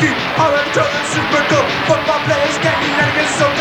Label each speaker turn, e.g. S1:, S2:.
S1: Yankee. All I tell is super cool. Football players, candy, and it's so